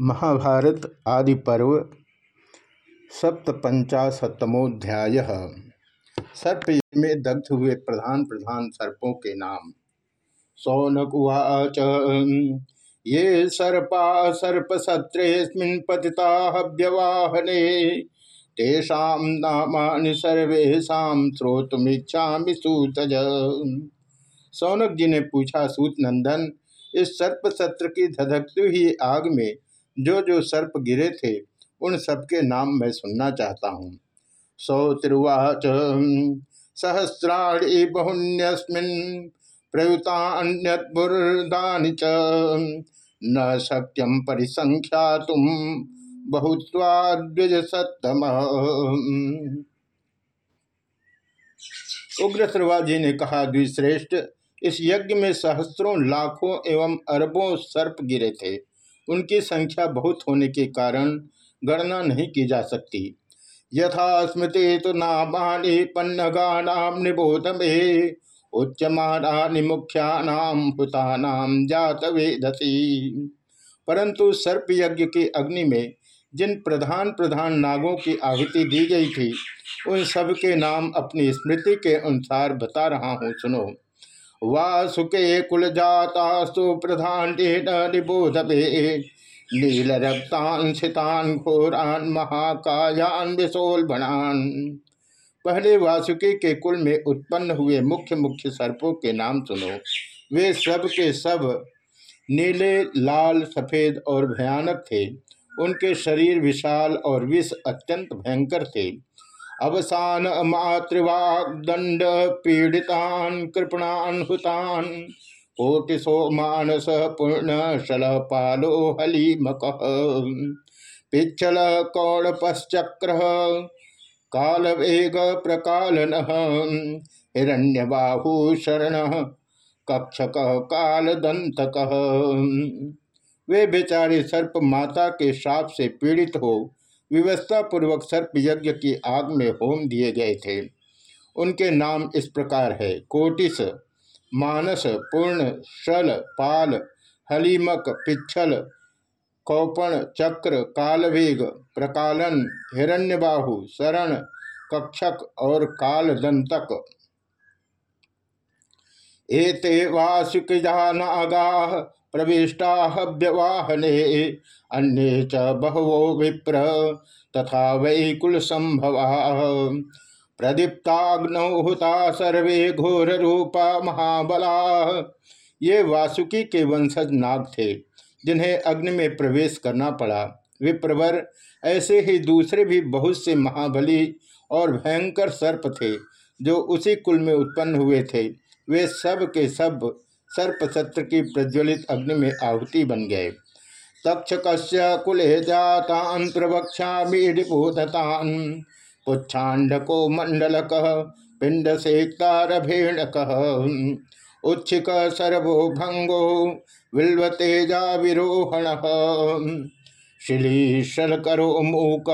महाभारत आदि पर्व सप्तपंचाशतमोध्याय। सर्प में दग्ध हुए प्रधान प्रधान सर्पों के नाम। सौनक उवाच, ये सर्पा, सर्प सर्पसत्रेस्मिन् पतिता हव्यवाहने, तेषां नामानि सर्वेषां श्रोतुमिच्छामि सूतज। सौनक जी ने पूछा, सूत नंदन, इस सर्प सत्र की धधकती हुई आग में जो जो सर्प गिरे थे, उन सबके नाम मैं सुनना चाहता हूँ। सौतिर्वाच सहस्राणी बहुन्यस्मिन्, प्रयुतान्यद्बुर्दानि च, न शक्यम परिसंख्या तुम बहुत्वाद्विज सत्तम उग्र श्रवाजी ने कहा, द्विश्रेष्ठ, इस यज्ञ में सहस्रों लाखों एवं अरबों सर्प गिरे थे। उनकी संख्या बहुत होने के कारण गणना नहीं की जा सकती। यथा स्मृति तो नामानि पन्नगानाम निबोध में उच्चमानी मुख्यानाम हुतानाम जात वेदसी। परंतु सर्प यज्ञ की अग्नि में जिन प्रधान प्रधान नागों की आहुति दी गई थी, उन सब के नाम अपनी स्मृति के अनुसार बता रहा हूँ, सुनो। वासुके कुल जातास्तु प्रधान निबोधे नील रक्तान शितान घोरान महाकायान विशोलभणान पहले वासुकी के कुल में उत्पन्न हुए मुख्य मुख्य सर्पों के नाम सुनो। वे सब के सब नीले, लाल, सफ़ेद और भयानक थे। उनके शरीर विशाल और विष अत्यंत भयंकर थे। अवसान मातृवाग्दंड पीड़ितान, कृपणान हुतान। कोटिशो मानस पूर्ण शल पालो हलीमक। पिछल कौड़पश्चक्र काल वेग प्रकालन। हिरण्यबाहु शरण, कक्षक काल दंतक वे बेचारे सर्प माता के श्राप से पीड़ित हो व्यवस्था पूर्वक सर्प यज्ञ की आग में होम दिए गए थे। उनके नाम इस प्रकार है, कोटिस, मानस, पूर्ण, शल, पाल, हलीमक पिछल कौपण, चक्र, कालवेग, प्रकालन, हिरण्यबाहु, शरण, कक्षक और कालदंतक। एते वासुकजा नागा प्रविष्टा हव्यवाहने अन्य च बहवो विप्र, तथा वैकुल संभवा प्रदीप्ताग्नहुता सर्वे घोर रूपा महाबला। ये वासुकी के वंशज नाग थे, जिन्हें अग्नि में प्रवेश करना पड़ा। विप्रवर ऐसे ही दूसरे भी बहुत से महाबली और भयंकर सर्प थे, जो उसी कुल में उत्पन्न हुए थे। वे सब के सब सर्प सत्र की प्रज्वलित अग्नि में आहुति बन गए। तक्षक कुले जातान प्रवक्षा मीडिपोधतान पुच्छांडको मंडलक पिंड सेक्तारभेणक उच्छिक सरभो भंगो विल्वतेजा विरोहण। शिलीशलकरो मूक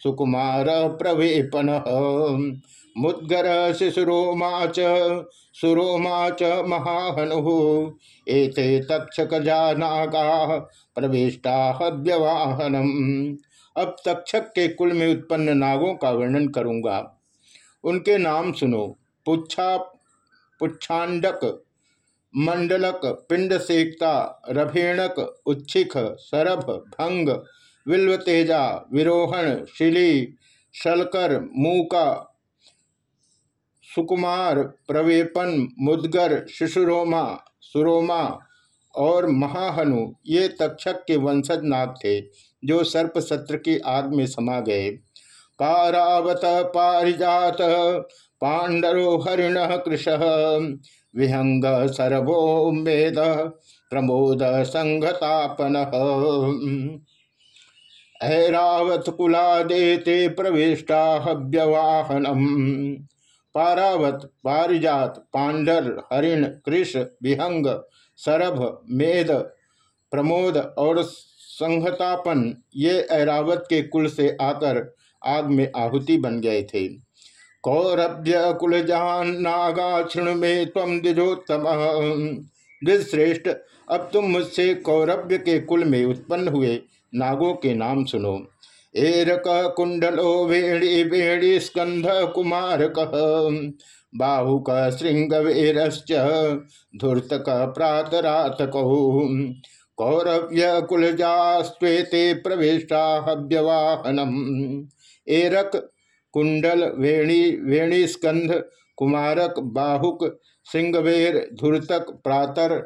सुकुमार प्रवेपन मुद्गर शिशुरोमा च सुरोमा च महाहनु। एते तक्षक जानागा प्रविष्टा हव्यवाहनम अब तक्षक के कुल में उत्पन्न नागों का वर्णन करूँगा। उनके नाम सुनो। पुच्छा, पुच्छांडक, मंडलक पिंड सेकता रभेणक, उच्छिख, सरभ, भंग, विल्वतेजा, विरोहण, शिली, शलकर, मूका सुकुमार, प्रवेपन, मुदगर, शिशुरोमा, सुरोमा और महाहनु, ये तक्षक के वंशज नाग थे, जो सर्प सत्र की आग में समा गए। पारावत पारिजात, पांडरो, हरिण, कृष, विहंग सरभो मेद, प्रमोद, संघतापन। ऐरावत कुलादेते प्रविष्टा हव्यवाहनम। पारावत, पारिजात, पांडर, हरिण, कृष, विहंग, सरभ, मेद, प्रमोद और संहतापन, ये ऐरावत के कुल से आकर आग में आहुति बन गए थे। कौरभ्य कुल जहान नागा क्षण में तम द्विजोत्तम। द्विश्रेष्ठ अब तुम मुझसे कौरभ्य के कुल में उत्पन्न हुए नागों के नाम सुनो। एरक कुंडलो वेणी वेणी स्कंध कुमारक। बाहुक श्रृंगवीरश्च धूर्तक प्रातरातक कौरव्य कुलजास्ते प्रविष्टा हव्यवाहनम। एरक कुंडल वेणी वेणी स्कंध कुमारक, बाहुक सिंगवेर धुरतक प्रातर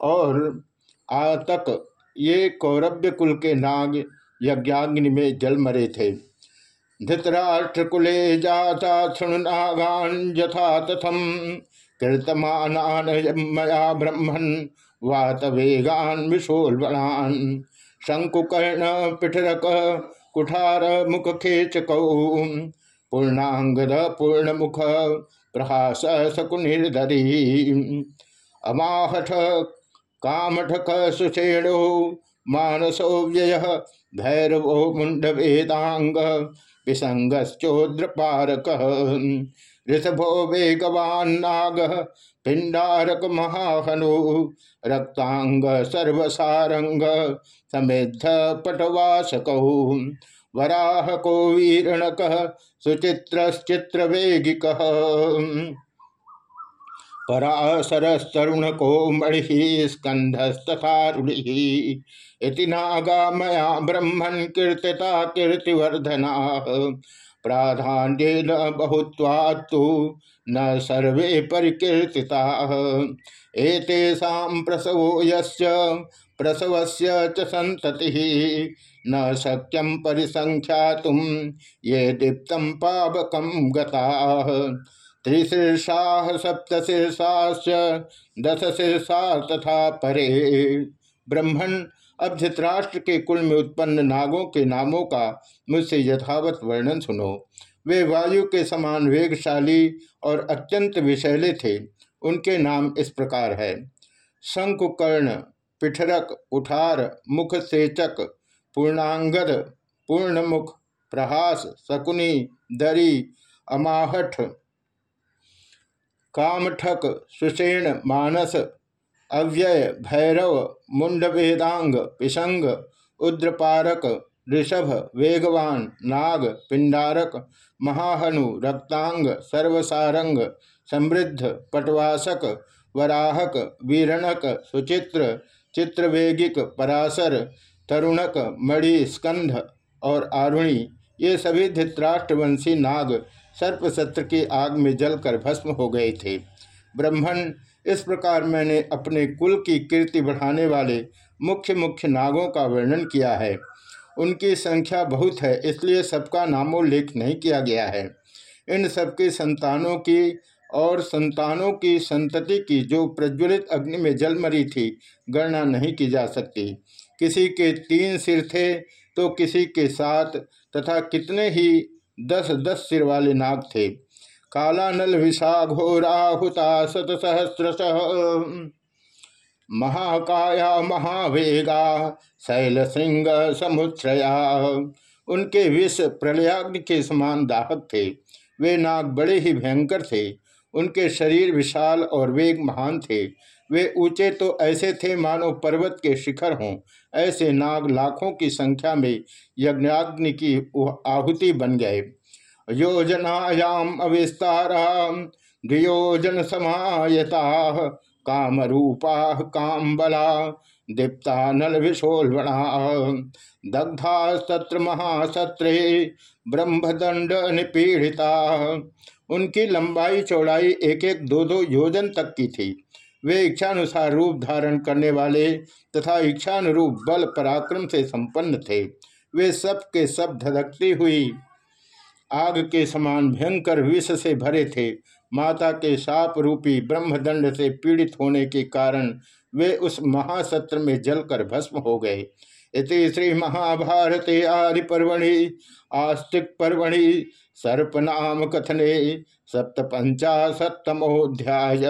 और आतक। ये कौरव्य कुल के नाग यज्ञाग्नि में जल मरे थे। धृतराष्ट्र कुले जाता नागान यथा तथम कीर्तमान मया ब्रह्मण वात वेगान विशोलवणान शंकुकर्ण पिठरक, कुठार मुख खेचकौ। पूर्णांगद पूर्ण मुख प्रहास शकुनिर्धरी अमाहठ, कामठक सुषेणो मानसो व्यय भैरवो मुंडवेदांग विसंगश्चोद्रपारक ऋषभो वेगवान्नाग पिंडारक महाहनु रक्तांग सर्वसारंग समेध पटवासकौ वराह को वीरणक सुचित्र वेगिक पराशरस्तरुण को मणि स्कंधस्तथारूढ़ नागा मया ब्रह्मण कीर्तिता कीर्तिवर्धना। प्राधान्येन बहुत्वात्तु न सर्वे परिकीर्तिता। एतेषां प्रसवो यस्य प्रसवस्य न शक्यम परिसंख्या ये दीप्तम पावकम गता। त्रिशीर्षा सप्तशीर्षाश्च दस शीर्षा तथा परे। ब्रह्मण अब धृतराष्ट्र के कुल में उत्पन्न नागों के नामों का मुझसे यथावत वर्णन सुनो। वे वायु के समान वेगशाली और अत्यंत विषैले थे। उनके नाम इस प्रकार है। शंकुकर्ण, पिठरक, उठार, मुख सेचक, पूर्णांगद, पूर्णमुख, प्रहास, शकुनी, दरी, अमाहठ कामठक सुषेण मानस, अव्यय भैरव मुंडवेदांग पिशंग उद्रपारक, ऋषभ, वेगवान, नाग पिंडारक महाहनु रक्तांग सर्वसारंग समृद्ध, पटवासक, वराहक, वीरणक, सुचित्र, चित्रवेगिक, पराशर, तरुणक, मणि स्कंध और आरुणी, ये सभी धृतराष्ट्रवंशी नाग सर्पसत्र की आग में जलकर भस्म हो गए थे। ब्रह्मण इस प्रकार मैंने अपने कुल की कीर्ति बढ़ाने वाले मुख्य मुख्य नागों का वर्णन किया है। उनकी संख्या बहुत है, इसलिए सबका नामोल्लेख नहीं किया गया है। इन सबके संतानों की और संतानों की संतति की जो प्रज्वलित अग्नि में जल मरी थी, गणना नहीं की जा सकती। किसी के तीन सिर थे तो किसी के सात तथा कितने ही दस दस सिर वाले नाग थे। कालानल विषाघोराहुता शत सहस्र महाकाया, महावेगा, शैल श्रृंग समुच्छया उनके विष प्रलयाग्नि के समान दाहक थे। वे नाग बड़े ही भयंकर थे। उनके शरीर विशाल और वेग महान थे। वे ऊँचे तो ऐसे थे मानो पर्वत के शिखर हों। ऐसे नाग लाखों की संख्या में यज्ञाग्नि की आहुति बन गए। योजनायाम अविस्तारा द्वियोजन समायता काम रूपा काम बला दीप्ता नल विशोलवणा दग्धा सत्र महासत्रे ब्रह्मदंड निपीड़िता उनकी लंबाई चौड़ाई एक एक दो दो योजन तक की थी। वे इच्छानुसार रूप धारण करने वाले तथा इच्छानुरूप बल पराक्रम से संपन्न थे। वे सब के सब धधकती हुई आग के समान भयंकर विष से भरे थे। माता के साप रूपी ब्रह्मदंड से पीड़ित होने के कारण वे उस महासत्र में जलकर भस्म हो गए। इति श्री महाभारते आदि पर्वणि आस्तिक पर्वणि सर्पनाम कथने सप्तपंचाशतमोध्याय